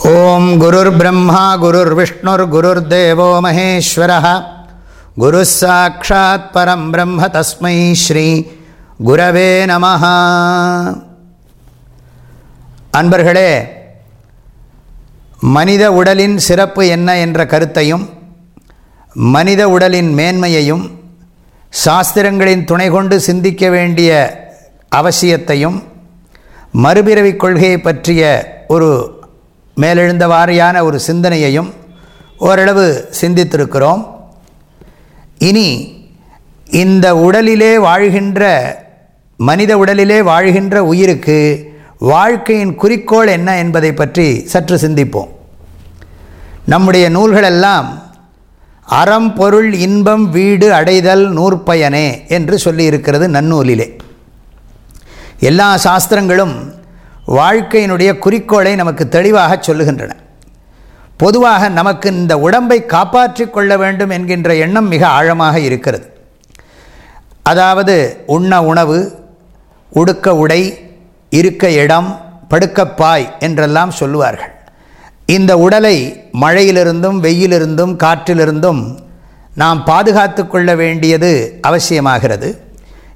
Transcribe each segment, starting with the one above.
ஓம் குருர் பிரம்மா குருர் விஷ்ணுர் குருர் தேவோ மகேஸ்வர. குரு சாட்சாத் பரம் பிரம்ம தஸ்மை ஸ்ரீ குரவே நம அன்பர்களே மனித உடலின் சிறப்பு என்ன என்ற கருத்தையும் மனித உடலின் மேன்மையையும் சாஸ்திரங்களின் துணை கொண்டு சிந்திக்க வேண்டிய அவசியத்தையும் மறுபிறவிக் கொள்கையை பற்றிய ஒரு மேலெழுந்த வாரியான ஒரு சிந்தனையையும் ஓரளவு சிந்தித்திருக்கிறோம். இனி இந்த உடலிலே வாழ்கின்ற மனித உடலிலே வாழ்கின்ற உயிருக்கு வாழ்க்கையின் குறிக்கோள் என்ன என்பதை பற்றி சற்று சிந்திப்போம். நம்முடைய நூல்களெல்லாம் அறம் பொருள் இன்பம் வீடு அடைதல் நூற்பயனே என்று சொல்லியிருக்கிறது நன்னூலிலே. எல்லா சாஸ்திரங்களும் வாழ்க்கையினுடைய குறிக்கோளை நமக்கு தெளிவாக சொல்லுகின்றன. பொதுவாக நமக்கு இந்த உடம்பை காப்பாற்றி கொள்ள வேண்டும் என்கின்ற எண்ணம் மிக ஆழமாக இருக்கிறது. அதாவது உண்ண உணவு உடுக்க உடை இருக்க இடம் படுக்கப்பாய் என்றெல்லாம் சொல்லுவார்கள். இந்த உடலை மழையிலிருந்தும் வெயிலிருந்தும் காற்றிலிருந்தும் நாம் பாதுகாத்து கொள்ள வேண்டியது அவசியமாகிறது.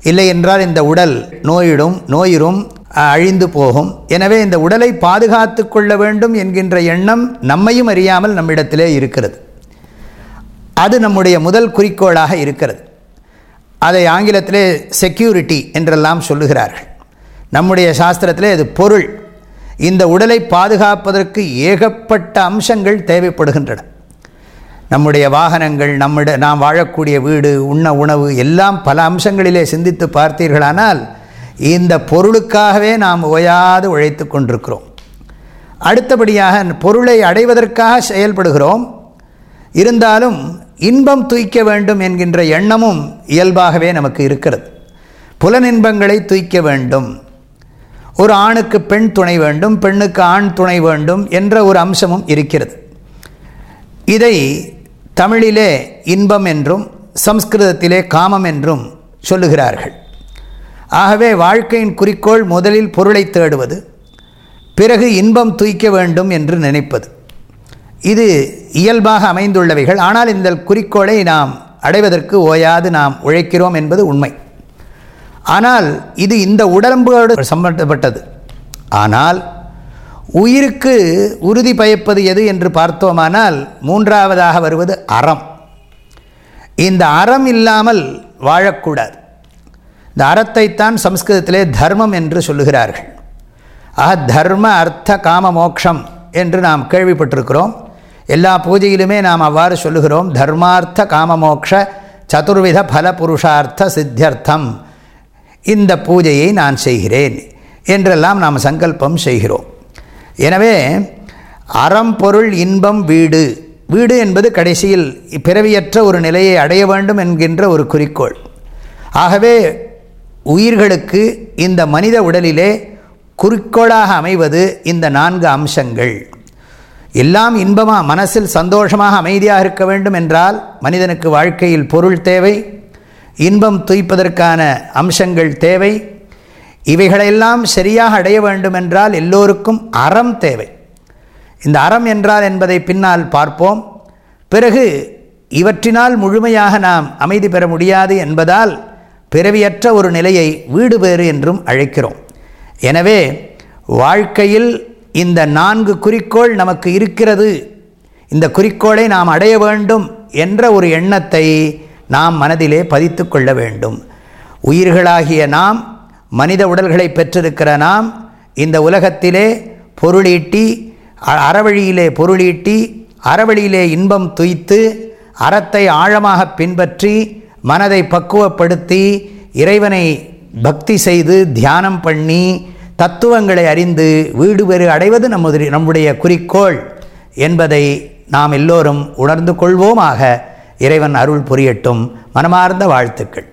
இல்லை என்றால் இந்த உடல் நோயிடும் நோயிரும் அழிந்து போகும். எனவே இந்த உடலை பாதுகாத்து கொள்ள வேண்டும் என்கின்ற எண்ணம் நம்மையும் அறியாமல் நம்மிடத்திலே இருக்கிறது. அது நம்முடைய முதல் குறிக்கோளாக இருக்கிறது. அதை ஆங்கிலத்திலே செக்யூரிட்டி என்றெல்லாம் சொல்லுகிறார்கள். நம்முடைய சாஸ்திரத்திலே அது பொருள். இந்த உடலை பாதுகாப்பதற்கு ஏகப்பட்ட அம்சங்கள் தேவைப்படுகின்றன. நம்முடைய வாகனங்கள் நம்மிட நாம் வாழக்கூடிய வீடு உண்ண உணவு எல்லாம் பல அம்சங்களிலே சிந்தித்து பார்த்தீர்களானால் இந்த பொருளுக்காகவே நாம் ஓயாது உழைத்து கொண்டிருக்கிறோம். அடுத்தபடியாக பொருளை அடைவதற்காக செயல்படுகிறோம். இருந்தாலும் இன்பம் தூய்க்க வேண்டும் என்கின்ற எண்ணமும் இயல்பாகவே நமக்கு இருக்கிறது. புலனின்பங்களை தூய்க்க வேண்டும். ஒரு ஆணுக்கு பெண் துணை வேண்டும் பெண்ணுக்கு ஆண் துணை வேண்டும் என்ற ஒரு அம்சமும் இருக்கிறது. இதை தமிழிலே இன்பம் என்றும் சம்ஸ்கிருதத்திலே காமம் என்றும் சொல்லுகிறார்கள். ஆகவே வாழ்க்கையின் குறிக்கோள் முதலில் பொருளை தேடுவது பிறகு இன்பம் தூய்க்க வேண்டும் என்று நினைப்பது. இது இயல்பாக அமைந்துள்ளவைகள். ஆனால் இந்த குறிக்கோளை நாம் அடைவதற்கு ஓயாது நாம் உழைக்கிறோம் என்பது உண்மை. ஆனால் இது இந்த உடம்போடு சம்பந்தப்பட்டது. ஆனால் உயிருக்கு உறுதி பயப்பது எது என்று பார்த்தோமானால் மூன்றாவதாக வருவது அறம். இந்த அறம் இல்லாமல் வாழக்கூடாது. இந்த அறத்தைத்தான் சம்ஸ்கிருதத்திலே தர்மம் என்று சொல்லுகிறார்கள். ஆக தர்ம அர்த்த காம மோக்ஷம் என்று நாம் கேள்விப்பட்டிருக்கிறோம். எல்லா பூஜையிலுமே நாம் அவ்வாறு சொல்லுகிறோம். தர்மார்த்த காமமோக்ஷ சதுர்வித பல புருஷார்த்த சித்தியர்த்தம். இந்த பூஜையை நான் செய்கிறேன் என்றெல்லாம் நாம் சங்கல்பம் செய்கிறோம். எனவே அறம் பொருள் இன்பம் வீடு. வீடு என்பது கடைசியில் பிறவியற்ற ஒரு நிலையை அடைய வேண்டும் என்கின்ற ஒரு குறிக்கோள். ஆகவே உயிர்களுக்கு இந்த மனித உடலிலே குறிக்கோளாக அமைவது இந்த நான்கு அம்சங்கள். எல்லாம் இன்பமாக மனசில் சந்தோஷமாக அமைதியாக இருக்க வேண்டும் என்றால் மனிதனுக்கு வாழ்க்கையில் பொருள் தேவை இன்பம் துய்ப்பதற்கான அம்சங்கள் தேவை இவைகளெல்லாம் சரியாக அடைய வேண்டுமென்றால் எல்லோருக்கும் அறம் தேவை. இந்த அறம் என்றால் என்பதை பின்னால் பார்ப்போம். பிறகு இவற்றினால் முழுமையாக நாம் அமைதி பெற முடியாது என்பதால் பிறவியற்ற ஒரு நிலையை வீடு பேறு என்றும் அழைக்கிறோம். எனவே வாழ்க்கையில் இந்த நான்கு குறிக்கோள் நமக்கு இருக்கிறது. இந்த குறிக்கோளை நாம் அடைய வேண்டும் என்ற ஒரு எண்ணத்தை நாம் மனதிலே பதித்து கொள்ள வேண்டும். உயிர்களாகிய நாம் மனித உடல்களை பெற்றிருக்கிற நாம் இந்த உலகத்திலே பொருளீட்டி அறவழியிலே பொருளீட்டி அறவழியிலே இன்பம் துய்த்து அறத்தை ஆழமாக பின்பற்றி மனதை பக்குவப்படுத்தி இறைவனை பக்தி செய்து தியானம் பண்ணி தத்துவங்களை அறிந்து வீடு பெறு அடைவது நம்முடைய நம்முடைய குறிக்கோள் என்பதை நாம் எல்லோரும் உணர்ந்து கொள்வோமாக இறைவன் அருள் புரியட்டும். மனமார்ந்த வாழ்த்துக்கள்.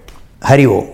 ஹரி ஓம்.